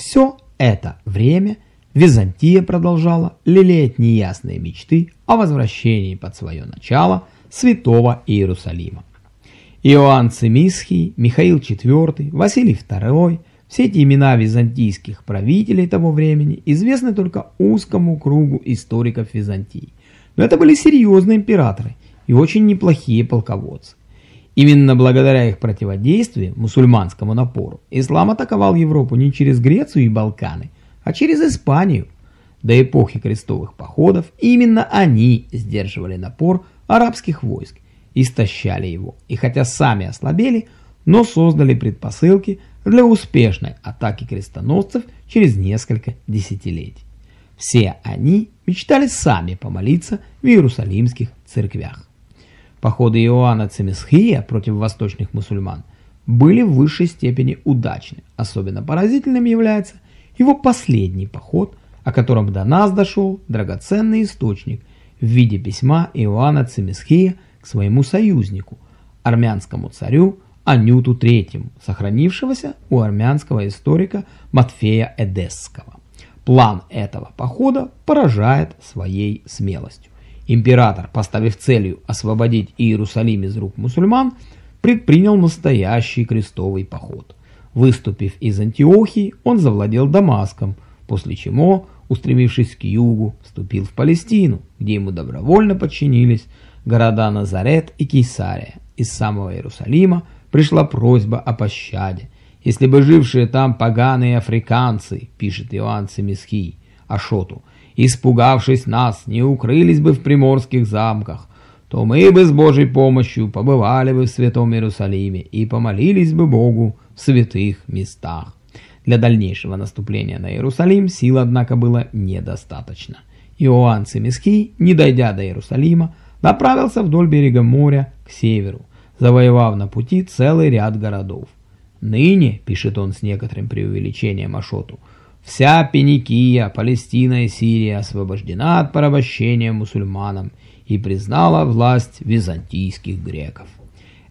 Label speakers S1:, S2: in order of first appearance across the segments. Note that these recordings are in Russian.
S1: Все это время Византия продолжала лелеять неясные мечты о возвращении под свое начало святого Иерусалима. Иоанн Цимисхий, Михаил IV, Василий II – все эти имена византийских правителей того времени известны только узкому кругу историков Византии. Но это были серьезные императоры и очень неплохие полководцы. Именно благодаря их противодействию мусульманскому напору ислам атаковал Европу не через Грецию и Балканы, а через Испанию. До эпохи крестовых походов именно они сдерживали напор арабских войск, истощали его, и хотя сами ослабели, но создали предпосылки для успешной атаки крестоносцев через несколько десятилетий. Все они мечтали сами помолиться в иерусалимских церквях. Походы Иоанна Цемисхия против восточных мусульман были в высшей степени удачны. Особенно поразительным является его последний поход, о котором до нас дошел драгоценный источник в виде письма Иоанна Цемисхия к своему союзнику, армянскому царю Анюту III, сохранившегося у армянского историка Матфея Эдесского. План этого похода поражает своей смелостью. Император, поставив целью освободить Иерусалим из рук мусульман, предпринял настоящий крестовый поход. Выступив из Антиохии, он завладел Дамаском, после чего, устремившись к югу, вступил в Палестину, где ему добровольно подчинились города Назарет и Кейсария. Из самого Иерусалима пришла просьба о пощаде. Если бы жившие там поганые африканцы, пишет Иоанн Семисхий Ашоту, испугавшись нас, не укрылись бы в приморских замках, то мы бы с Божьей помощью побывали бы в Святом Иерусалиме и помолились бы Богу в святых местах. Для дальнейшего наступления на Иерусалим сил, однако, было недостаточно. Иоанн Цимиский, не дойдя до Иерусалима, направился вдоль берега моря к северу, завоевав на пути целый ряд городов. Ныне, пишет он с некоторым преувеличением Ашоту, вся Пеникия, Палестина и Сирия освобождена от порабощения мусульманам и признала власть византийских греков.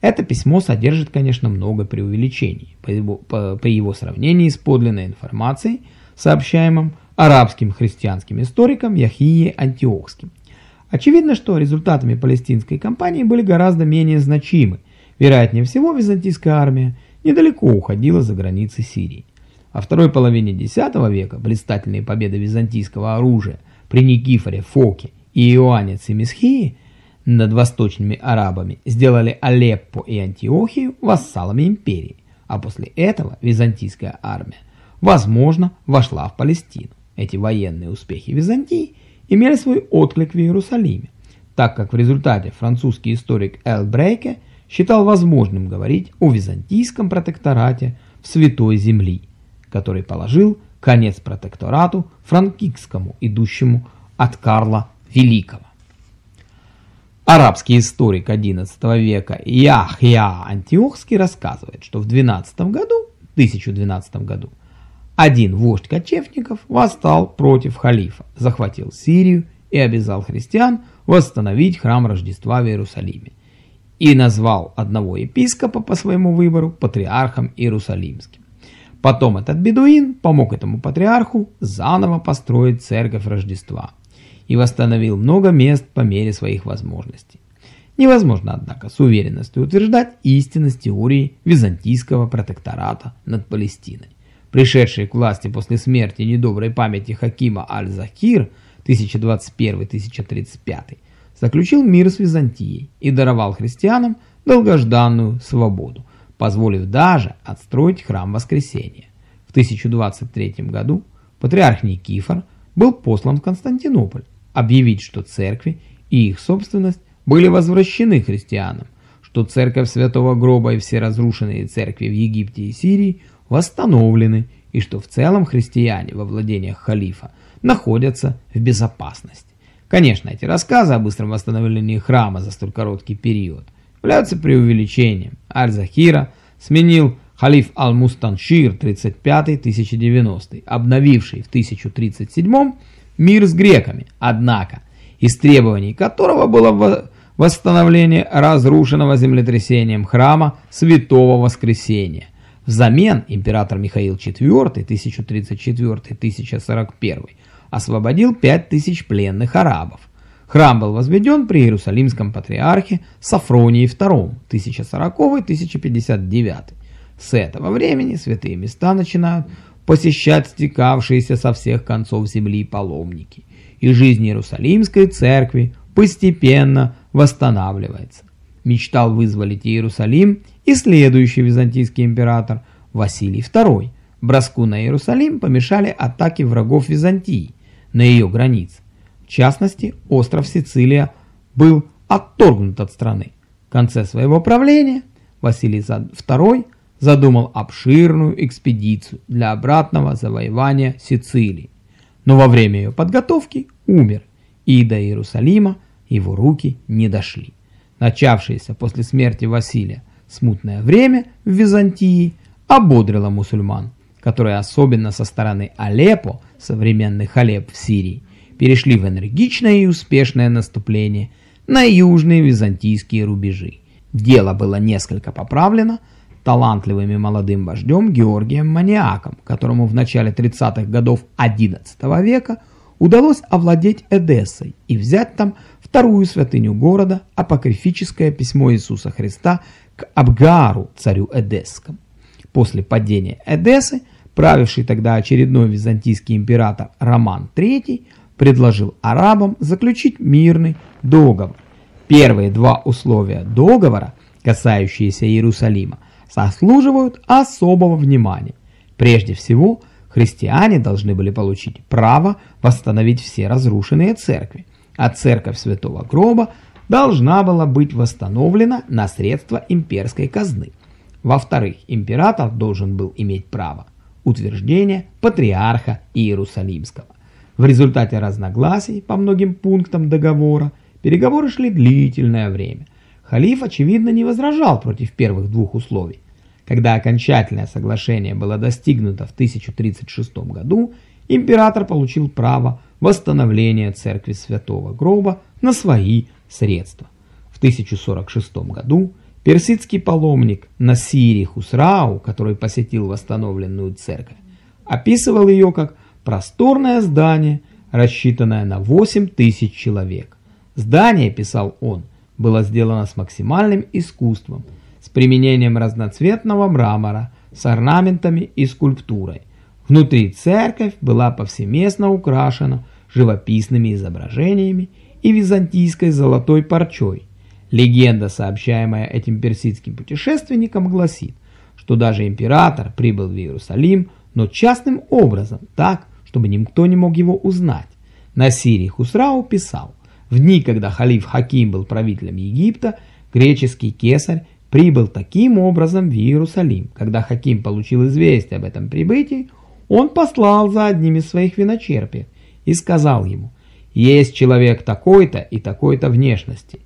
S1: Это письмо содержит, конечно, много преувеличений по его, по, по его сравнении с подлинной информацией, сообщаемым арабским христианским историком Яхие Антиохским. Очевидно, что результатами палестинской кампании были гораздо менее значимы. Вероятнее всего, византийская армия недалеко уходила за границы Сирии. Во второй половине X века блистательные победы византийского оружия при Никифоре Фоке и Иоанне Цимисхии над восточными арабами сделали Алеппо и Антиохию вассалами империи, а после этого византийская армия, возможно, вошла в Палестину. Эти военные успехи Византии имели свой отклик в Иерусалиме, так как в результате французский историк Эл Брейке считал возможным говорить о византийском протекторате в Святой Земли, который положил конец протекторату франкикскому, идущему от Карла Великого. Арабский историк XI века Яхья Антиохский рассказывает, что в 12 году, 1012 году, один вождь кочевников восстал против халифа, захватил Сирию и обязал христиан восстановить храм Рождества в Иерусалиме и назвал одного епископа по своему выбору патриархом Иерусалимским. Потом этот бедуин помог этому патриарху заново построить церковь Рождества и восстановил много мест по мере своих возможностей. Невозможно, однако, с уверенностью утверждать истинность теории византийского протектората над Палестиной пришедший к власти после смерти недоброй памяти Хакима Аль-Захир 1021-1035, заключил мир с Византией и даровал христианам долгожданную свободу, позволив даже отстроить храм Воскресения. В 1023 году патриарх Никифор был послан в Константинополь объявить, что церкви и их собственность были возвращены христианам, что церковь Святого Гроба и все разрушенные церкви в Египте и Сирии восстановлены и что в целом христиане во владениях халифа находятся в безопасности. Конечно, эти рассказы о быстром восстановлении храма за столь короткий период являются преувеличением. Аль-Захира сменил халиф Ал-Мустаншир 35-1090, обновивший в 1037 мир с греками, однако из требований которого было восстановление разрушенного землетрясением храма Святого Воскресения – Взамен император Михаил IV 1034-1041 освободил 5000 пленных арабов. Храм был возведен при Иерусалимском патриархе Сафронии II 1040-1059. С этого времени святые места начинают посещать стекавшиеся со всех концов земли паломники, и жизнь Иерусалимской церкви постепенно восстанавливается. Мечтал вызволить Иерусалим и следующий византийский император Василий II. Броску на Иерусалим помешали атаки врагов Византии на ее границе. В частности, остров Сицилия был отторгнут от страны. В конце своего правления Василий II задумал обширную экспедицию для обратного завоевания Сицилии. Но во время ее подготовки умер, и до Иерусалима его руки не дошли. Начавшееся после смерти Василия смутное время в Византии ободрило мусульман, которые особенно со стороны Алеппо, современный Халеб в Сирии, перешли в энергичное и успешное наступление на южные византийские рубежи. Дело было несколько поправлено талантливым и молодым вождем Георгием Маниаком, которому в начале 30-х годов XI века удалось овладеть Эдессой и взять там вторую святыню города, апокрифическое письмо Иисуса Христа к Абгару, царю Эдесскому. После падения Эдессы, правивший тогда очередной византийский император Роман III, предложил арабам заключить мирный договор. Первые два условия договора, касающиеся Иерусалима, заслуживают особого внимания. Прежде всего, христиане должны были получить право восстановить все разрушенные церкви, а церковь Святого Гроба должна была быть восстановлена на средства имперской казны. Во-вторых, император должен был иметь право утверждения патриарха Иерусалимского. В результате разногласий по многим пунктам договора переговоры шли длительное время. Халиф, очевидно, не возражал против первых двух условий. Когда окончательное соглашение было достигнуто в 1036 году, император получил право восстановления церкви Святого Гроба на свои средства. В 1046 году персидский паломник Насири Хусрау, который посетил восстановленную церковь, описывал ее как просторное здание, рассчитанное на 8 тысяч человек. Здание, писал он, было сделано с максимальным искусством, с применением разноцветного мрамора, с орнаментами и скульптурой. Внутри церковь была повсеместно украшена живописными изображениями и византийской золотой парчой. Легенда, сообщаемая этим персидским путешественником, гласит, что даже император прибыл в Иерусалим, но частным образом, так, чтобы никто не мог его узнать. Насири Хусрау писал, в дни, когда халиф Хаким был правителем Египта, греческий кесарь прибыл таким образом в Иерусалим. Когда Хаким получил известие об этом прибытии, он послал за одним из своих виночерпиев и сказал ему, есть человек такой-то и такой-то внешности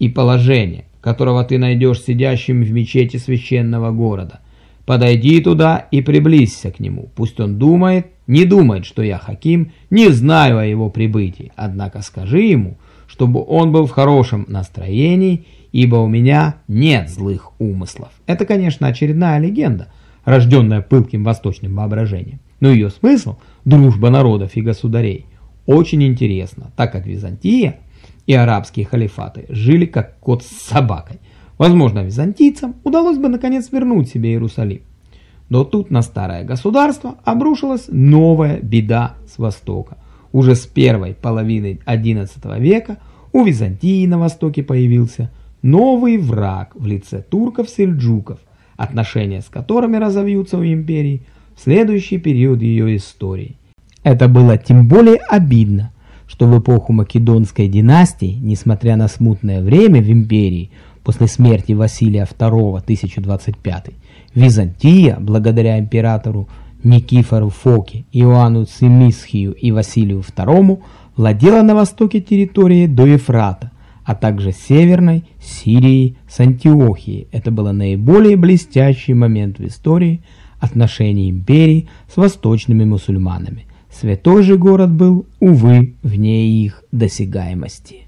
S1: и положения, которого ты найдешь сидящим в мечети священного города. Подойди туда и приблизься к нему. Пусть он думает, не думает, что я Хаким, не знаю о его прибытии. Однако скажи ему, чтобы он был в хорошем настроении, ибо у меня нет злых умыслов. Это, конечно, очередная легенда, рожденная пылким восточным воображением. Но ее смысл – дружба народов и государей очень интересно, так как Византия и арабские халифаты жили как кот с собакой. Возможно, византийцам удалось бы наконец вернуть себе Иерусалим. Но тут на старое государство обрушилась новая беда с востока. Уже с первой половины XI века у Византии на востоке появился новый враг в лице турков-сельджуков, отношения с которыми разовьются у империи в следующий период ее истории. Это было тем более обидно, что в эпоху Македонской династии, несмотря на смутное время в империи, после смерти Василия II 1025, Византия, благодаря императору Никифору Фоке, Иоанну Цимисхию и Василию II, владела на востоке территорией до Ефрата, а также северной Сирией с Антиохией. Это был наиболее блестящий момент в истории отношений империи с восточными мусульманами. Святой же город был, увы, вне их досягаемости.